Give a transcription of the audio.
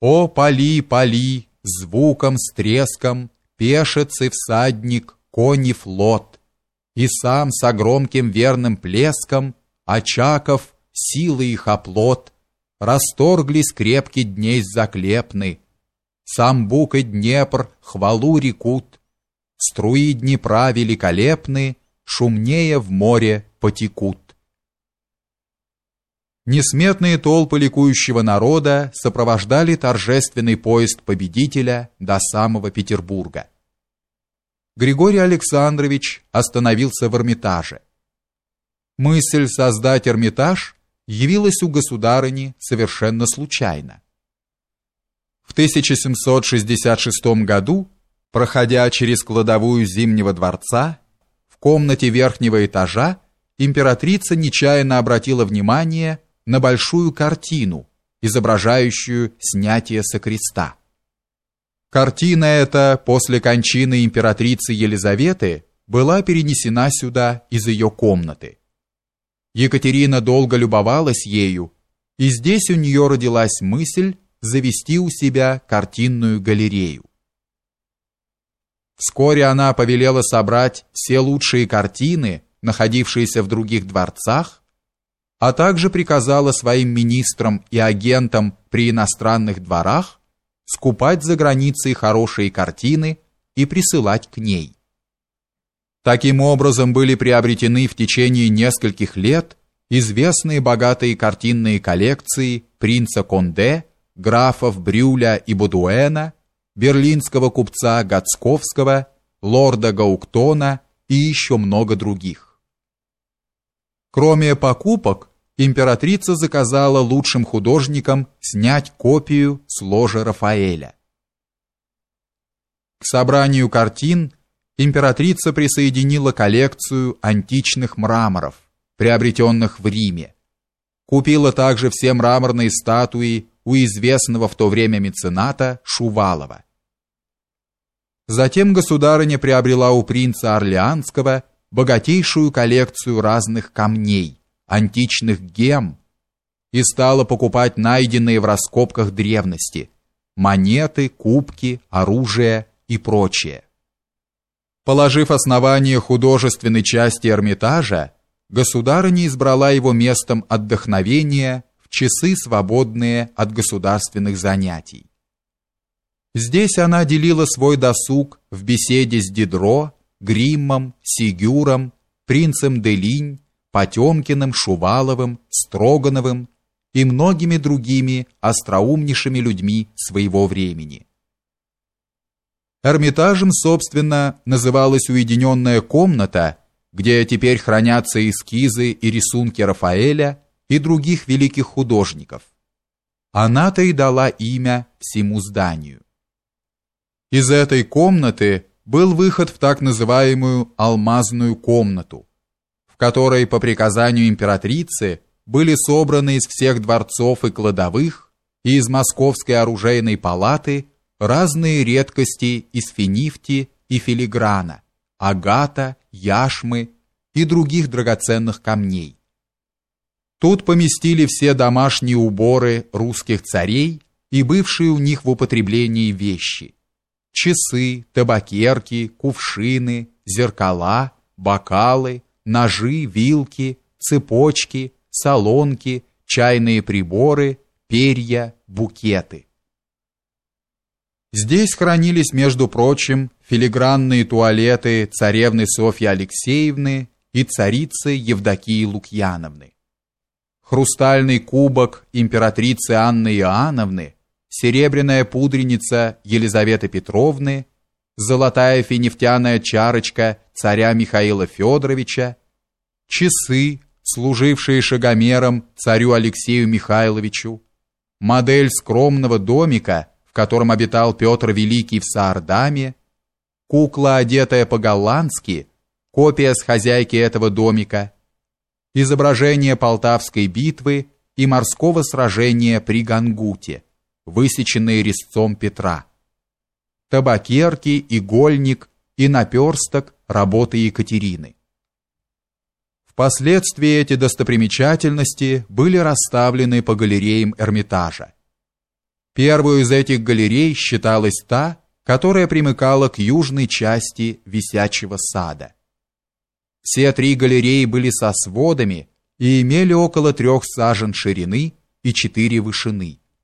О, поли, поли, звуком, с треском, Пешец и всадник, кони флот, И сам с громким верным плеском Очаков, силы их оплот, Расторглись крепки дней заклепны, Сам Бук и Днепр хвалу рекут, Струи Днепра великолепны, Шумнее в море потекут. Несметные толпы ликующего народа сопровождали торжественный поезд победителя до самого Петербурга. Григорий Александрович остановился в Эрмитаже. Мысль создать Эрмитаж явилась у государыни совершенно случайно. В 1766 году, проходя через кладовую Зимнего дворца, в комнате верхнего этажа императрица нечаянно обратила внимание на большую картину, изображающую снятие со креста. Картина эта после кончины императрицы Елизаветы была перенесена сюда из ее комнаты. Екатерина долго любовалась ею, и здесь у нее родилась мысль завести у себя картинную галерею. Вскоре она повелела собрать все лучшие картины, находившиеся в других дворцах, а также приказала своим министрам и агентам при иностранных дворах скупать за границей хорошие картины и присылать к ней. Таким образом были приобретены в течение нескольких лет известные богатые картинные коллекции принца Конде, графов Брюля и Бодуэна, берлинского купца Гацковского, лорда Гауктона и еще много других. Кроме покупок, императрица заказала лучшим художникам снять копию с ложа Рафаэля. К собранию картин императрица присоединила коллекцию античных мраморов, приобретенных в Риме. Купила также все мраморные статуи у известного в то время мецената Шувалова. Затем государыня приобрела у принца Орлеанского богатейшую коллекцию разных камней, античных гем, и стала покупать найденные в раскопках древности монеты, кубки, оружие и прочее. Положив основание художественной части Эрмитажа, государыня избрала его местом отдохновения в часы, свободные от государственных занятий. Здесь она делила свой досуг в беседе с Дидро, Гриммом, Сигюром, принцем Делинь, Потемкиным, Шуваловым, Строгановым и многими другими остроумнейшими людьми своего времени. Эрмитажем, собственно, называлась уединенная комната, где теперь хранятся эскизы и рисунки Рафаэля и других великих художников. Она-то и дала имя всему зданию. Из этой комнаты был выход в так называемую алмазную комнату, в которой по приказанию императрицы были собраны из всех дворцов и кладовых и из Московской оружейной палаты разные редкости из финифти и филиграна, агата, яшмы и других драгоценных камней. Тут поместили все домашние уборы русских царей и бывшие у них в употреблении вещи часы, табакерки, кувшины, зеркала, бокалы, ножи, вилки, цепочки, солонки, чайные приборы, перья, букеты. Здесь хранились, между прочим, филигранные туалеты царевны Софьи Алексеевны и царицы Евдокии Лукьяновны. Хрустальный кубок императрицы Анны Иоанновны серебряная пудреница Елизаветы Петровны, золотая финифтяная чарочка царя Михаила Федоровича, часы, служившие шагомером царю Алексею Михайловичу, модель скромного домика, в котором обитал Петр Великий в Саардаме, кукла, одетая по-голландски, копия с хозяйки этого домика, изображение Полтавской битвы и морского сражения при Гангуте высеченные резцом Петра. Табакерки, игольник и наперсток работы Екатерины. Впоследствии эти достопримечательности были расставлены по галереям Эрмитажа. Первой из этих галерей считалась та, которая примыкала к южной части висячего сада. Все три галереи были со сводами и имели около трех сажен ширины и четыре вышины.